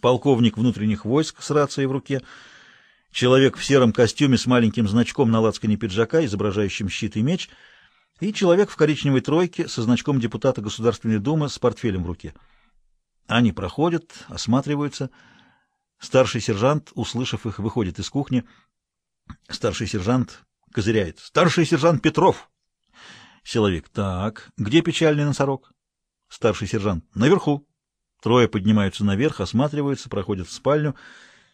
полковник внутренних войск с рацией в руке, человек в сером костюме с маленьким значком на лацкане пиджака, изображающим щит и меч, и человек в коричневой тройке со значком депутата Государственной Думы с портфелем в руке. Они проходят, осматриваются. Старший сержант, услышав их, выходит из кухни. Старший сержант козыряет. «Старший сержант Петров!» Силовик. «Так, где печальный носорог?» Старший сержант. «Наверху». Трое поднимаются наверх, осматриваются, проходят в спальню.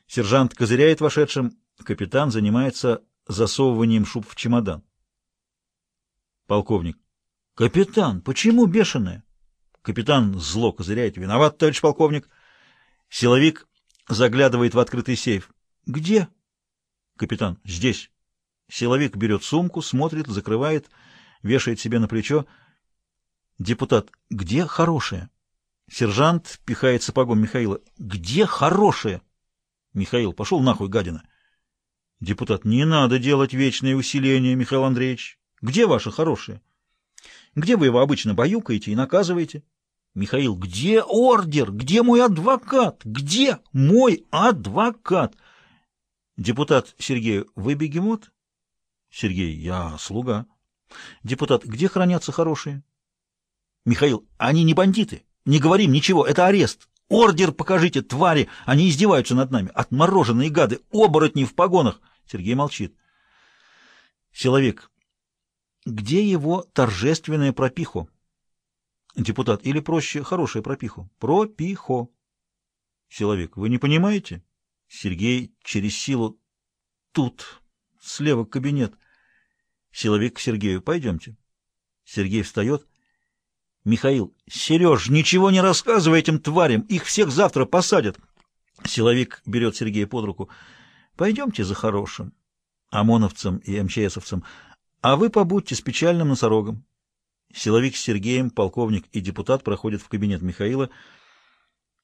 Сержант козыряет вошедшим. Капитан занимается засовыванием шуб в чемодан. Полковник. «Капитан, почему бешеная?» Капитан зло козыряет. «Виноват, товарищ полковник». Силовик заглядывает в открытый сейф. «Где?» Капитан. «Здесь». Силовик берет сумку, смотрит, закрывает, вешает себе на плечо. Депутат. «Где хорошая?» Сержант пихает сапогом Михаила. «Где хорошая?» Михаил. «Пошел нахуй, гадина!» Депутат. «Не надо делать вечное усиление, Михаил Андреевич. Где ваша хорошая? Где вы его обычно баюкаете и наказываете?» Михаил. «Где ордер? Где мой адвокат? Где мой адвокат?» Депутат Сергей. «Вы бегемот?» Сергей. «Я слуга». Депутат. «Где хранятся хорошие?» Михаил. «Они не бандиты. Не говорим ничего, это арест. Ордер покажите, твари, они издеваются над нами. Отмороженные гады, оборотни в погонах. Сергей молчит. Силовик. Где его торжественное пропихо? Депутат. Или проще, хорошее пропихо. Пропихо. Силовик. Вы не понимаете? Сергей через силу. Тут. Слева кабинет. Силовик к Сергею. Пойдемте. Сергей встает. Михаил. Сереж, ничего не рассказывай этим тварям. Их всех завтра посадят. Силовик берет Сергея под руку. Пойдемте за хорошим. ОМОНовцам и МЧСовцам. А вы побудьте с печальным носорогом. Силовик с Сергеем, полковник и депутат проходят в кабинет Михаила.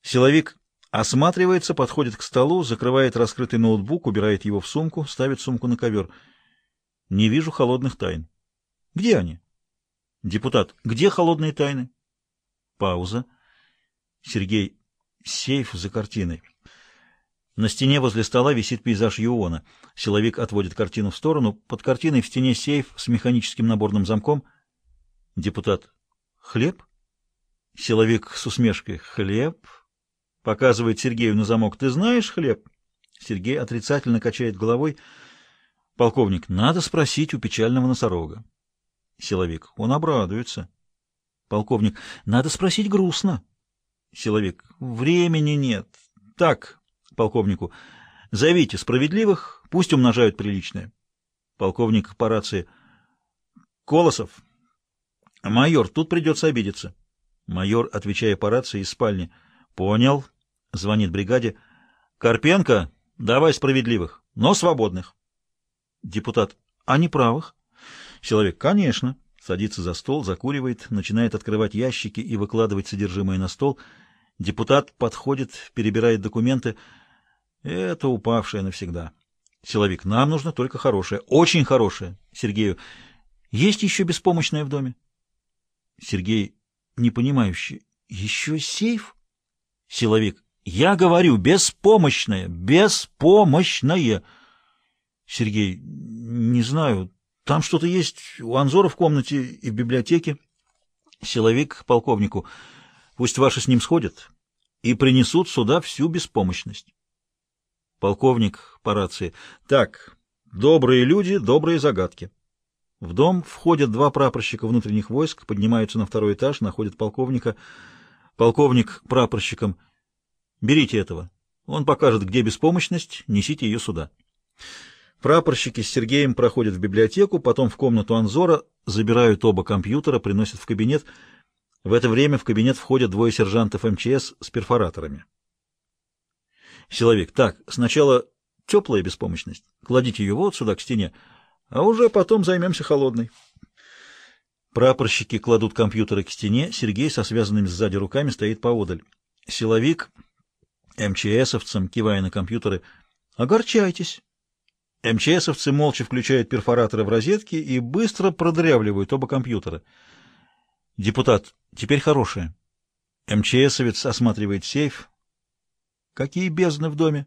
Силовик осматривается, подходит к столу, закрывает раскрытый ноутбук, убирает его в сумку, ставит сумку на ковер. Не вижу холодных тайн. Где они? Депутат, где холодные тайны? Пауза. Сергей, сейф за картиной. На стене возле стола висит пейзаж Юона. Силовик отводит картину в сторону. Под картиной в стене сейф с механическим наборным замком. Депутат. Хлеб? Силовик с усмешкой. Хлеб? Показывает Сергею на замок. Ты знаешь хлеб? Сергей отрицательно качает головой. Полковник. Надо спросить у печального носорога. Силовик. Он обрадуется. Полковник. Надо спросить грустно. Силовик. Времени нет. Так, полковнику. Зовите справедливых, пусть умножают приличное. Полковник по рации. Колосов. Майор, тут придется обидеться. Майор, отвечая по рации из спальни. Понял. Звонит бригаде. Карпенко, давай справедливых, но свободных. Депутат. А неправых? Человек, конечно, садится за стол, закуривает, начинает открывать ящики и выкладывать содержимое на стол. Депутат подходит, перебирает документы. Это упавшее навсегда. Силовик, нам нужно только хорошее, очень хорошее. Сергею, есть еще беспомощное в доме? Сергей, непонимающий, еще сейф? Силовик, я говорю, беспомощное, беспомощное. Сергей, не знаю, там что-то есть у Анзора в комнате и в библиотеке. Силовик полковнику. Пусть ваши с ним сходят и принесут сюда всю беспомощность. Полковник по рации. Так, добрые люди, добрые загадки. В дом входят два прапорщика внутренних войск, поднимаются на второй этаж, находят полковника. Полковник прапорщикам. Берите этого. Он покажет, где беспомощность, несите ее сюда. Прапорщики с Сергеем проходят в библиотеку, потом в комнату Анзора, забирают оба компьютера, приносят в кабинет. В это время в кабинет входят двое сержантов МЧС с перфораторами. Силовик. Так, сначала теплая беспомощность. Кладите ее вот сюда, к стене, а уже потом займемся холодной. Прапорщики кладут компьютеры к стене, Сергей со связанными сзади руками стоит поодаль. Силовик, МЧСовцам, кивая на компьютеры, огорчайтесь. МЧСовцы молча включают перфораторы в розетки и быстро продрявливают оба компьютера. Депутат, теперь хорошее. МЧСовец осматривает сейф. Какие бездны в доме?